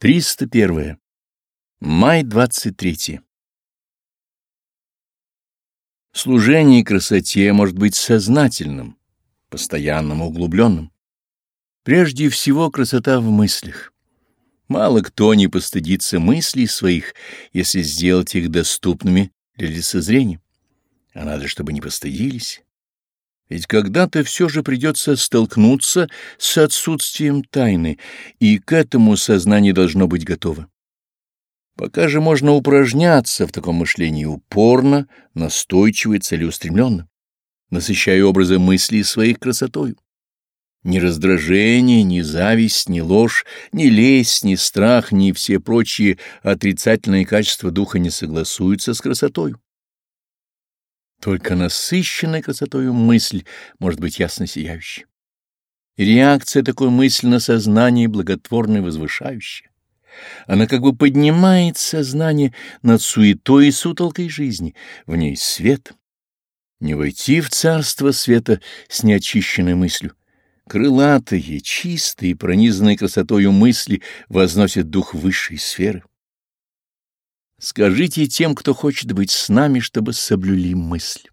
301. Май 23. Служение красоте может быть сознательным, постоянным, углубленным. Прежде всего, красота в мыслях. Мало кто не постыдится мыслей своих, если сделать их доступными для лицезрения. А надо, чтобы не постыдились. Ведь когда-то все же придется столкнуться с отсутствием тайны, и к этому сознание должно быть готово. Пока же можно упражняться в таком мышлении упорно, настойчиво и целеустремленно, насыщая образы мыслей своих красотою. Ни раздражение, ни зависть, ни ложь, ни лесть, ни страх, ни все прочие отрицательные качества духа не согласуются с красотою. Только насыщенная красотою мысль может быть ясно сияющей. Реакция такой мысли на сознание благотворная и возвышающая. Она как бы поднимает сознание над суетой и сутолкой жизни, в ней свет. Не войти в царство света с неочищенной мыслью. Крылатые, чистые, пронизанные красотою мысли возносят дух высшей сферы. Скажите тем, кто хочет быть с нами, чтобы соблюли мысль.